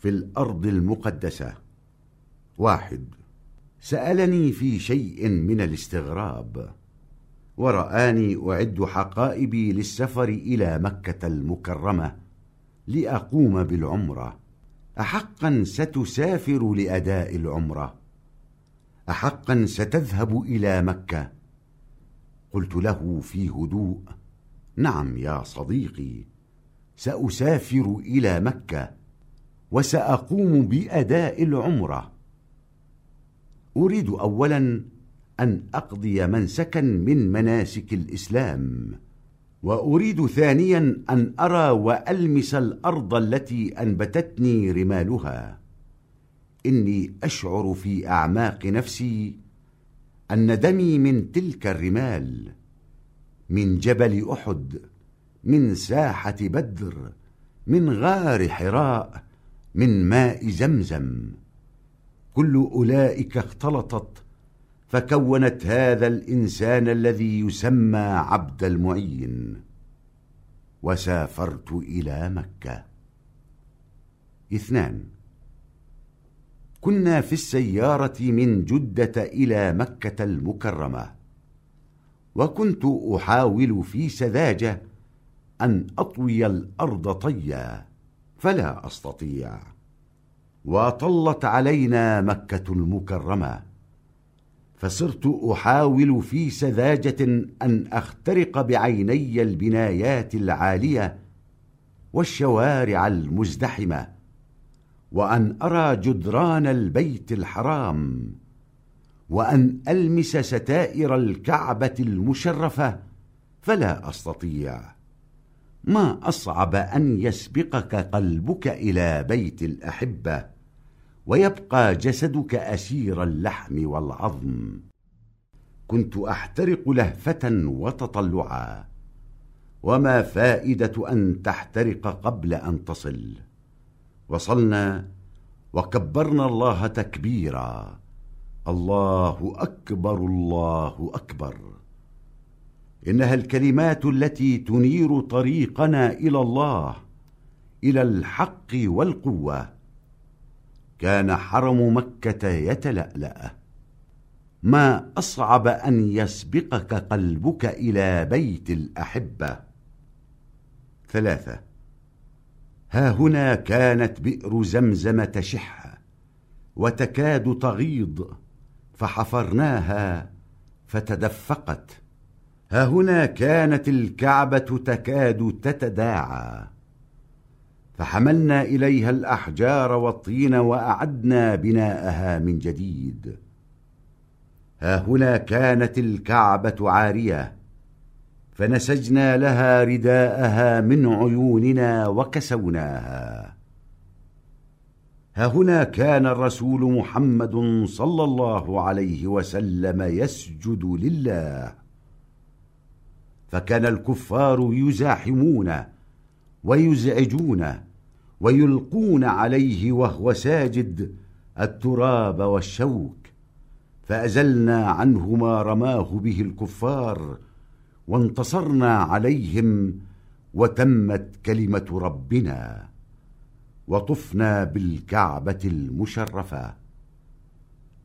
في الأرض المقدسة. واحد. سألني في شيء من الاستغراب. ورآني أعد حقائبي للسفر إلى مكة المكرمة لأقوم بالعمرة. أحقا ستسافر لأداء العمرة. أحقا ستذهب إلى مكة. قلت له في هدوء نعم يا صديقي سأسافر إلى مكة. وسأقوم بأداء العمرة. أريد أولا أن أقضي منسكا من مناسك الإسلام وأريد ثانيا أن أرى وألمس الأرض التي أنبتتني رمالها. إني أشعر في أعماق نفسي أن دمي من تلك الرمال من جبل أحد من ساحة بدر من غار حراء من ماء زمزم. كل أولئك اختلطت فكونت هذا الإنسان الذي يسمى عبد المعين. وسافرت إلى مكة. اثنان كنا في السيارة من جدة إلى مكة المكرمة وكنت أحاول في سذاجة أن أطوي الأرض طيا. فلا أستطيع. وطلت علينا مكة المكرمة. فصرت أحاول في سذاجة أن أخترق بعيني البنايات العالية والشوارع المزدحمة وأن أرى جدران البيت الحرام وأن ألمس ستائر الكعبة المشرفة فلا أستطيع. ما أصعب أن يسبقك قلبك إلى بيت الأحبة ويبقى جسدك أسير اللحم والعظم. كنت أحترق لهفة وتطلعا وما فائدة أن تحترق قبل أن تصل. وصلنا وكبرنا الله تكبيرا الله أكبر الله أكبر. إنها الكلمات التي تنير طريقنا إلى الله إلى الحق والقوة. كان حرم مكة يتلألأ. ما أصعب أن يسبقك قلبك إلى بيت الأحبة. ثلاثة. ها هنا كانت بئر زمزم تشح وتكاد تغيض فحفرناها فتدفقت. ها هنا كانت الكعبة تكاد تتداعى. فحملنا إليها الأحجار والطين وأعدنا بناءها من جديد. ها هنا كانت الكعبة عارية فنسجنا لها رداءها من عيوننا وكسوناها. ها هنا كان الرسول محمد صلى الله عليه وسلم يسجد لله. فكان الكفار يزاحمونه ويزعجونه ويلقون عليه وهو ساجد التراب والشوك. فأزلنا عنه ما رماه به الكفار وانتصرنا عليهم وتمت كلمة ربنا وطفنا بالكعبة المشرفة.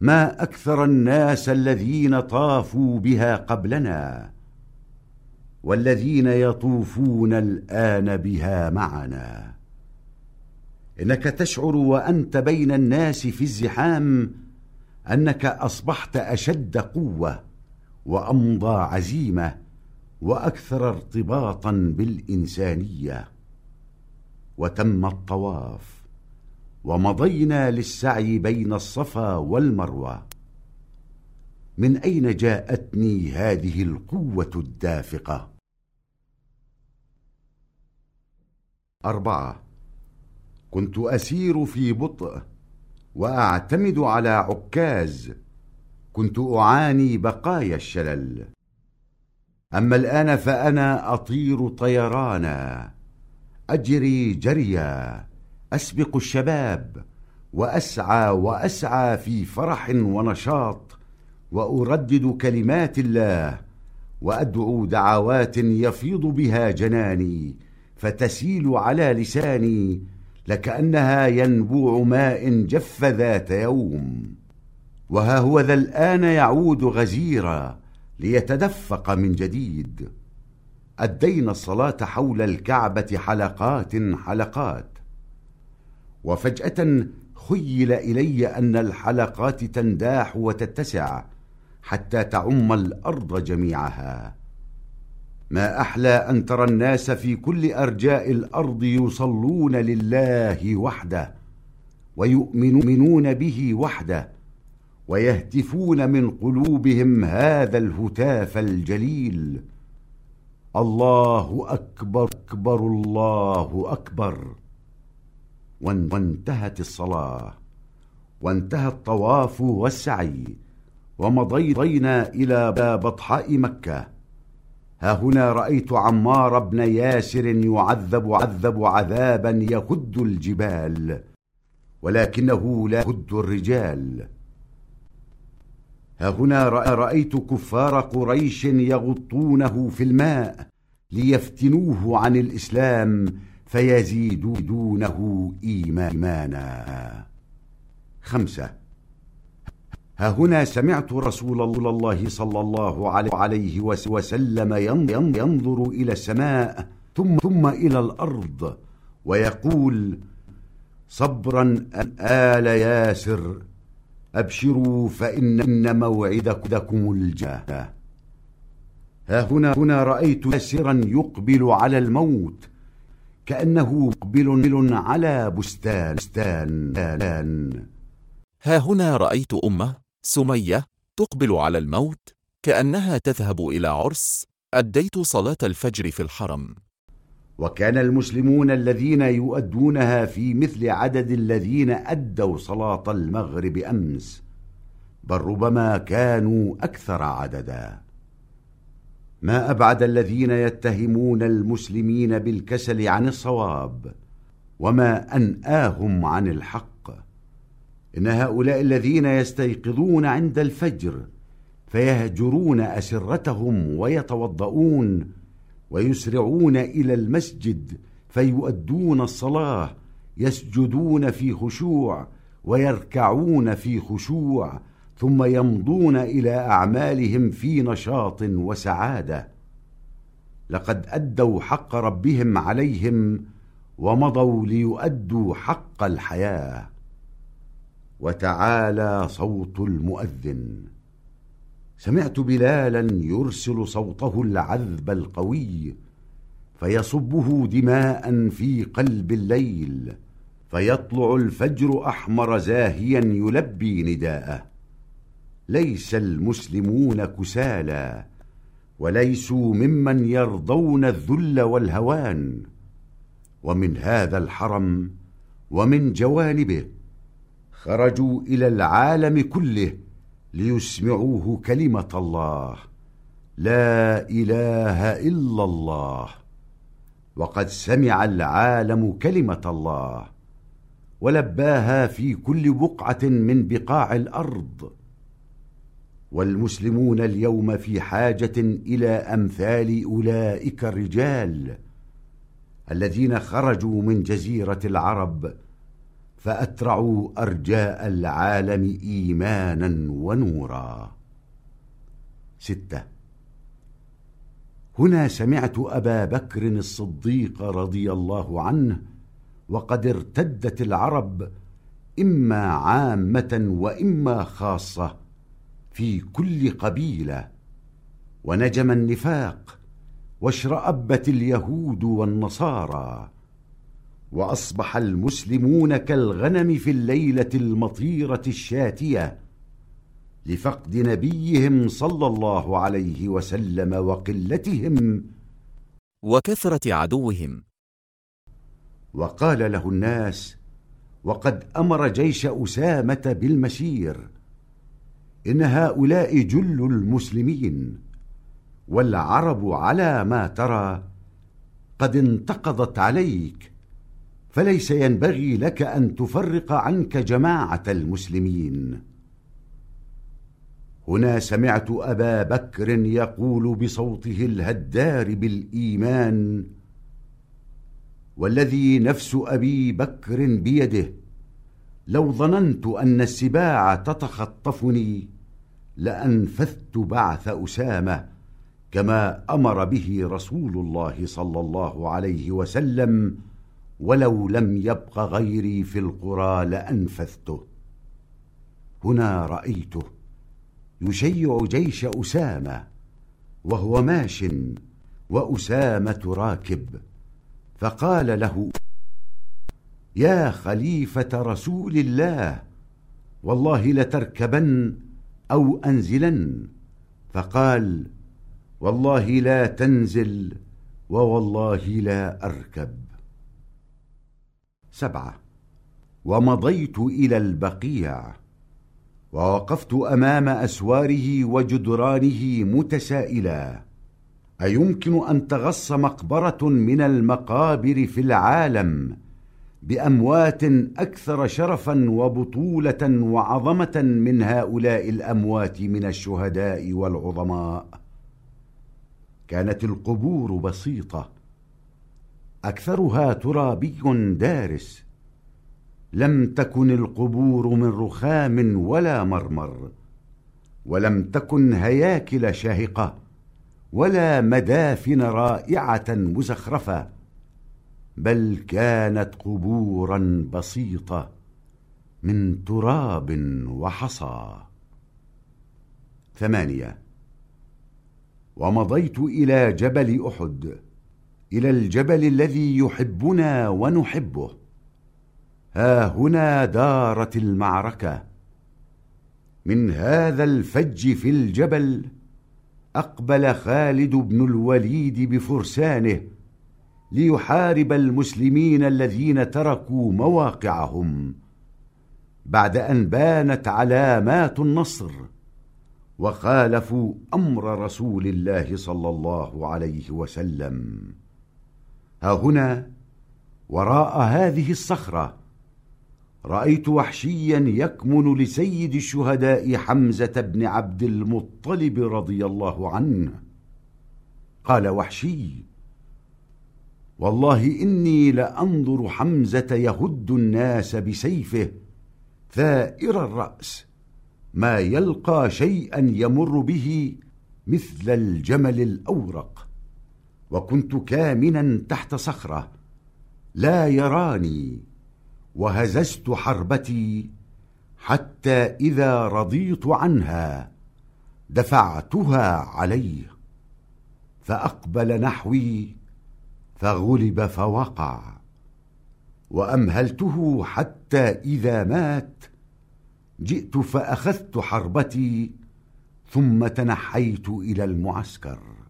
ما أكثر الناس الذين طافوا بها قبلنا والذين يطوفون الآن بها معنا. إنك تشعر وأنت بين الناس في الزحام أنك أصبحت أشد قوة وأمضى عزيمة وأكثر ارتباطا بالإنسانية. وتم الطواف ومضينا للسعي بين الصفا والمروة. من أين جاءتني هذه القوة الدافقة؟ أربعة. كنت أسير في بطء وأعتمد على عكاز. كنت أعاني بقايا الشلل. أما الآن فأنا أطير طيرانا. أجري جريا. أسبق الشباب. وأسعى وأسعى في فرح ونشاط. وأردد كلمات الله. وأدعو دعوات يفيض بها جناني. فتسيل على لساني لكأنها ينبوع ماء جف ذات يوم. وها هو ذا الآن يعود غزيرا ليتدفق من جديد. أدينا الصلاة حول الكعبة حلقات حلقات. وفجأة خيل إلي أن الحلقات تنداح وتتسع حتى تعم الأرض جميعها. ما أحلى أن ترى الناس في كل أرجاء الأرض يصلون لله وحده ويؤمنون به وحده ويهتفون من قلوبهم هذا الهتاف الجليل. الله أكبر أكبر الله أكبر. وانتهت الصلاة وانتهى الطواف والسعي ومضينا إلى بطحاء مكة. هنا رأيت عمار بن ياسر يعذب عذب عذابا يهد الجبال ولكنه لا يهد الرجال. ها هنا رأيت كفار قريش يغطونه في الماء ليفتنوه عن الإسلام فيزيدونه إيمانا. خمسة ها هنا سمعت رسول الله صلى الله عليه وسلم ينظر إلى السماء ثم, ثم إلى الأرض ويقول صبرا آل ياسر أبشروا فإن موعدكم الجنة ها هنا هنا رأيت ياسرا يقبل على الموت كأنه مقبل على بستان, بستان. ها هنا رأيت أمة سمية تقبل على الموت كأنها تذهب إلى عرس أديت صلاة الفجر في الحرم. وكان المسلمون الذين يؤدونها في مثل عدد الذين أدوا صلاة المغرب أمس بل ربما كانوا أكثر عددا. ما أبعد الذين يتهمون المسلمين بالكسل عن الصواب وما أنآهم عن الحق إن هؤلاء الذين يستيقظون عند الفجر فيهجرون أسرتهم ويتوضؤون ويسرعون إلى المسجد فيؤدون الصلاة يسجدون في خشوع ويركعون في خشوع ثم يمضون إلى أعمالهم في نشاط وسعادة. لقد أدوا حق ربهم عليهم ومضوا ليؤدوا حق الحياة. وتعالى صوت المؤذن. سمعت بلالا يرسل صوته العذب القوي فيصبه دماء في قلب الليل فيطلع الفجر أحمر زاهيا يلبي نداءه. ليس المسلمون كسالى وليسوا ممن يرضون الذل والهوان. ومن هذا الحرم ومن جوانبه خرجوا إلى العالم كله ليسمعوه كلمة الله. لا إله إلا الله. وقد سمع العالم كلمة الله. ولباها في كل بقعة من بقاع الأرض. والمسلمون اليوم في حاجة إلى أمثال أولئك الرجال الذين خرجوا من جزيرة العرب فأترعوا أرجاء العالم إيمانا ونورا. ستة. هنا سمعت أبا بكر الصديق رضي الله عنه وقد ارتدت العرب إما عامة وإما خاصة في كل قبيلة ونجم النفاق واشرأبت اليهود والنصارى. وأصبح المسلمون كالغنم في الليلة المطيرة الشاتية لفقد نبيهم صلى الله عليه وسلم وقلتهم وكثرة عدوهم. وقال له الناس وقد أمر جيش أسامة بالمسير إن هؤلاء جل المسلمين والعرب على ما ترى قد انتقضت عليك فليس ينبغي لك أن تفرق عنك جماعة المسلمين. هنا سمعت أبا بكر يقول بصوته الهدار بالإيمان والذي نفس أبي بكر بيده لو ظننت أن السباع تتخطفني لأنفذت بعث أسامة كما أمر به رسول الله صلى الله عليه وسلم ولو لم يبق غيري في القرى لأنفذته. هنا رأيته يشيع جيش أسامة وهو ماش وأسامة راكب فقال له يا خليفة رسول الله والله لتركبن أو أنزلن. فقال والله لا تنزل ووالله لا أركب. سبعة. ومضيت إلى البقيع. ووقفت أمام أسواره وجدرانه متسائلا. أيمكن أن تغص مقبرة من المقابر في العالم بأموات أكثر شرفا وبطولة وعظمة من هؤلاء الأموات من الشهداء والعظماء. كانت القبور بسيطة. أكثرها ترابي دارس. لم تكن القبور من رخام ولا مرمر ولم تكن هياكل شاهقة ولا مدافن رائعة مزخرفة بل كانت قبورا بسيطة من تراب وحصى. ثمانية. ومضيت إلى جبل أحد. إلى الجبل الذي يحبنا ونحبه. ها هنا دارت المعركة. من هذا الفج في الجبل أقبل خالد بن الوليد بفرسانه ليحارب المسلمين الذين تركوا مواقعهم بعد أن بانت علامات النصر وخالفوا أمر رسول الله صلى الله عليه وسلم. ها هنا وراء هذه الصخرة. رأيت وحشيا يكمن لسيد الشهداء حمزة بن عبد المطلب رضي الله عنه. قال وحشي والله إني لأنظر حمزة يهد الناس بسيفه ثائر الرأس. ما يلقى شيئا يمر به مثل الجمل الأورق. وكنت كامنا تحت صخرة. لا يراني وهززت حربتي حتى إذا رضيت عنها دفعتها عليه فأقبل نحوي فغلب فوقع. وأمهلته حتى إذا مات جئت فأخذت حربتي ثم تنحيت إلى المعسكر.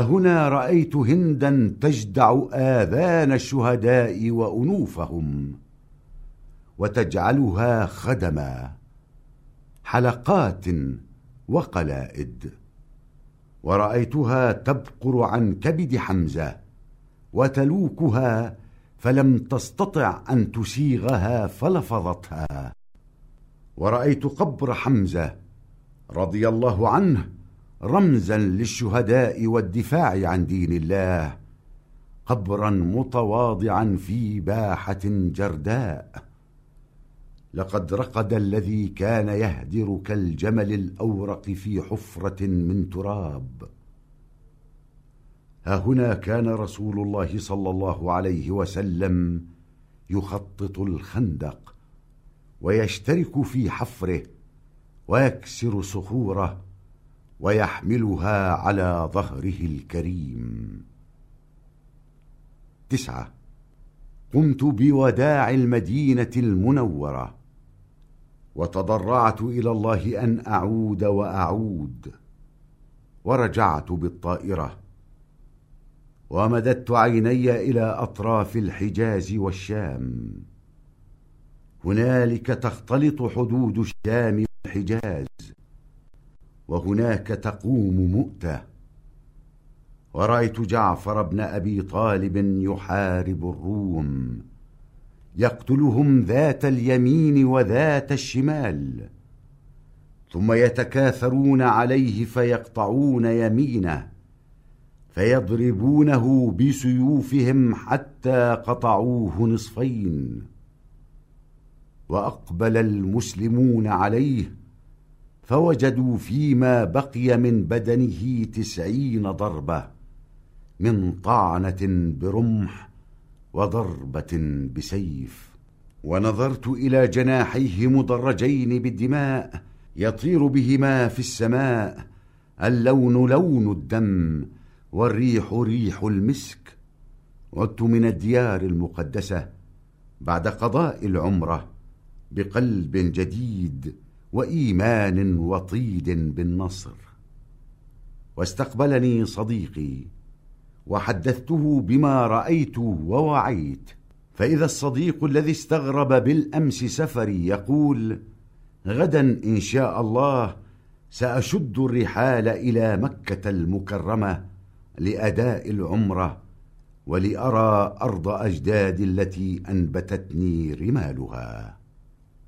هنا رأيت هندا تجدع آذان الشهداء وأنوفهم وتجعلها خدما حلقات وقلائد. ورأيتها تبقر عن كبد حمزة وتلوكها فلم تستطع أن تسيغها فلفظتها. ورأيت قبر حمزة رضي الله عنه رمزا للشهداء والدفاع عن دين الله قبرا متواضعا في باحة جرداء. لقد رقد الذي كان يهدر كالجمل الأورق في حفرة من تراب. ها هنا كان رسول الله صلى الله عليه وسلم يخطط الخندق ويشترك في حفره ويكسر صخوره ويحملها على ظهره الكريم. تسعة. قمت بوداع المدينة المنورة وتضرعت إلى الله أن أعود وأعود ورجعت بالطائرة. ومددت عيني إلى أطراف الحجاز والشام. هنالك تختلط حدود الشام والحجاز. وهناك تقوم مؤتة. ورأيت جعفر بن أبي طالب يحارب الروم. يقتلهم ذات اليمين وذات الشمال. ثم يتكاثرون عليه فيقطعون يمينه. فيضربونه بسيوفهم حتى قطعوه نصفين. وأقبل المسلمون عليه فوجدوا فيما بقي من بدنه تسعين ضربة من طعنة برمح وضربة بسيف. ونظرت إلى جناحيه مدرجين بالدماء يطير بهما في السماء اللون لون الدم والريح ريح المسك. عدت من الديار المقدسة بعد قضاء العمرة بقلب جديد وإيمان وطيد بالنصر. واستقبلني صديقي وحدثته بما رأيت ووعيت. فإذا الصديق الذي استغرب بالأمس سفري يقول غدا إن شاء الله سأشد الرحال إلى مكة المكرمة لأداء العمرة ولأرى أرض اجدادي التي أنبتتني رمالها.